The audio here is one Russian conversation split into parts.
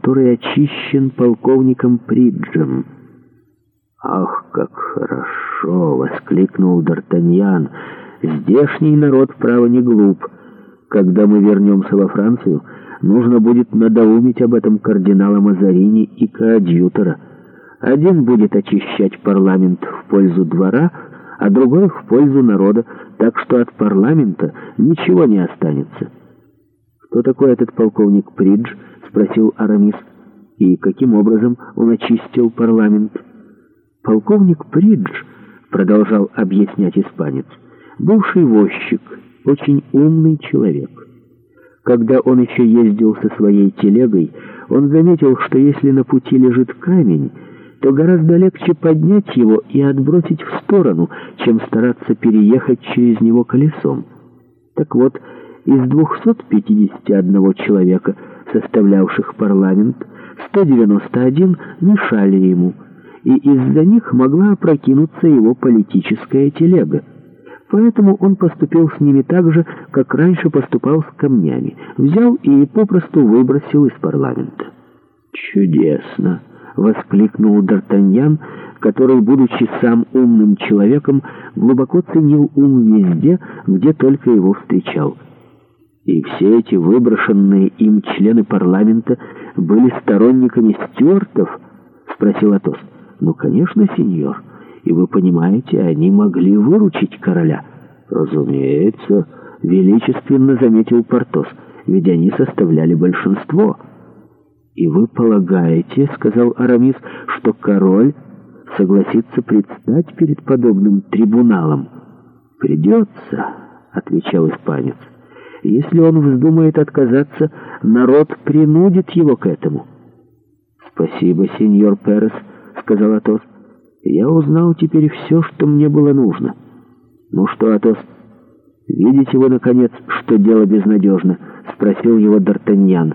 который очищен полковником Приджем. «Ах, как хорошо!» — воскликнул Д'Артаньян. «Здешний народ, право, не глуп. Когда мы вернемся во Францию, нужно будет надоумить об этом кардинала Мазарини и коадьютора. Один будет очищать парламент в пользу двора, а другой в пользу народа, так что от парламента ничего не останется». «Кто такой этот полковник Придж?» спросил Арамис. «И каким образом он очистил парламент?» «Полковник Придж», — продолжал объяснять испанец, — «бывший возчик, очень умный человек. Когда он еще ездил со своей телегой, он заметил, что если на пути лежит камень, то гораздо легче поднять его и отбросить в сторону, чем стараться переехать через него колесом. Так вот, из 251 человека, составлявших парламент, 191 мешали ему, и из-за них могла опрокинуться его политическая телега. Поэтому он поступил с ними так же, как раньше поступал с камнями, взял и попросту выбросил из парламента. «Чудесно!» — воскликнул Д'Артаньян, который, будучи сам умным человеком, глубоко ценил ум везде, где только его встречал — и все эти выброшенные им члены парламента были сторонниками стюартов? — спросил Атос. — Ну, конечно, сеньор. И вы понимаете, они могли выручить короля. — Разумеется, — величественно заметил Портос, — ведь они составляли большинство. — И вы полагаете, — сказал Арамис, — что король согласится предстать перед подобным трибуналом? — Придется, — отвечал испанец. Если он вздумает отказаться, народ принудит его к этому. «Спасибо, сеньор Перес», — сказал Атос. «Я узнал теперь все, что мне было нужно». «Ну что, Атос, видите вы, наконец, что дело безнадежно?» — спросил его Д'Артаньян.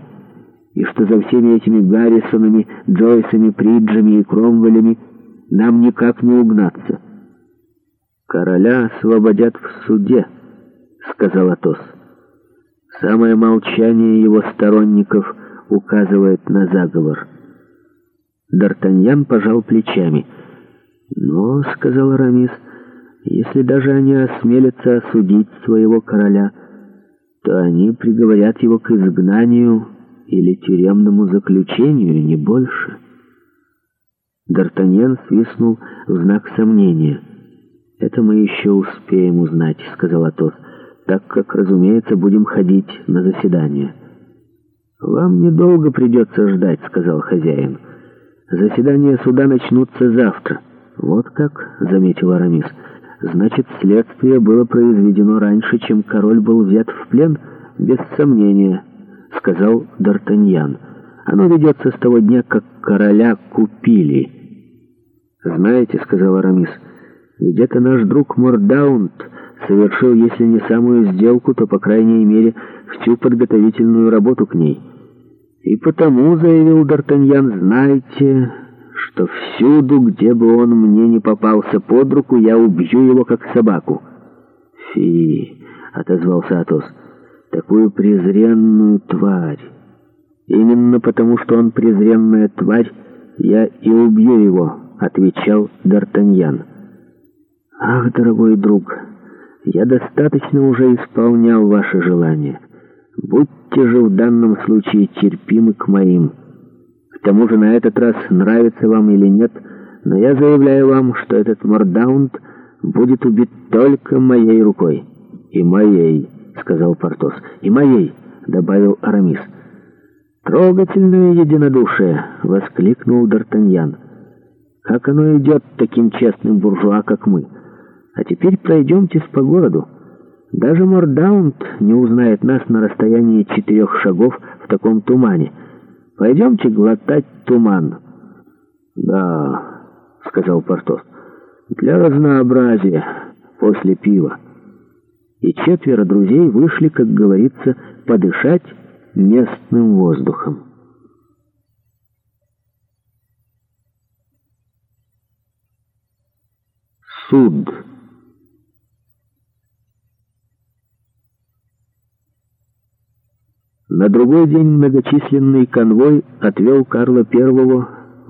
«И что за всеми этими Гаррисонами, Джойсами, Приджами и Кромвелями нам никак не угнаться?» «Короля освободят в суде», — сказал Атос. Самое молчание его сторонников указывает на заговор. Д'Артаньян пожал плечами. «Но, — сказал Рамис, — если даже они осмелятся осудить своего короля, то они приговорят его к изгнанию или тюремному заключению, не больше». Д'Артаньян свистнул в знак сомнения. «Это мы еще успеем узнать», — сказал Атос так как, разумеется, будем ходить на заседание. «Вам недолго придется ждать», — сказал хозяин. «Заседания суда начнутся завтра». «Вот как», — заметил Арамис. «Значит, следствие было произведено раньше, чем король был взят в плен?» «Без сомнения», — сказал Д'Артаньян. «Оно ведется с того дня, как короля купили». «Знаете», — сказал Арамис, — «ведь это наш друг Мордаунт совершил, если не самую сделку, то, по крайней мере, всю подготовительную работу к ней. И потому, — заявил Д'Артаньян, — знаете, что всюду, где бы он мне не попался под руку, я убью его, как собаку. — Фи, — отозвался Атос, — такую презренную тварь. Именно потому, что он презренная тварь, я и убью его, — отвечал Д'Артаньян. «Ах, дорогой друг!» Я достаточно уже исполнял ваши желания. Будьте же в данном случае терпимы к моим. К тому же на этот раз, нравится вам или нет, но я заявляю вам, что этот мордаунд будет убит только моей рукой. «И моей», — сказал Портос. «И моей», — добавил Арамис. «Трогательное единодушие!» — воскликнул Д'Артаньян. «Как оно идет таким честным буржуа, как мы!» А теперь пройдемте по городу. Даже Мордаунд не узнает нас на расстоянии четырех шагов в таком тумане. Пойдемте глотать туман. — Да, — сказал Портос, — для разнообразия, после пива. И четверо друзей вышли, как говорится, подышать местным воздухом. Суд. На другой день многочисленный конвой отвел Карла Первого.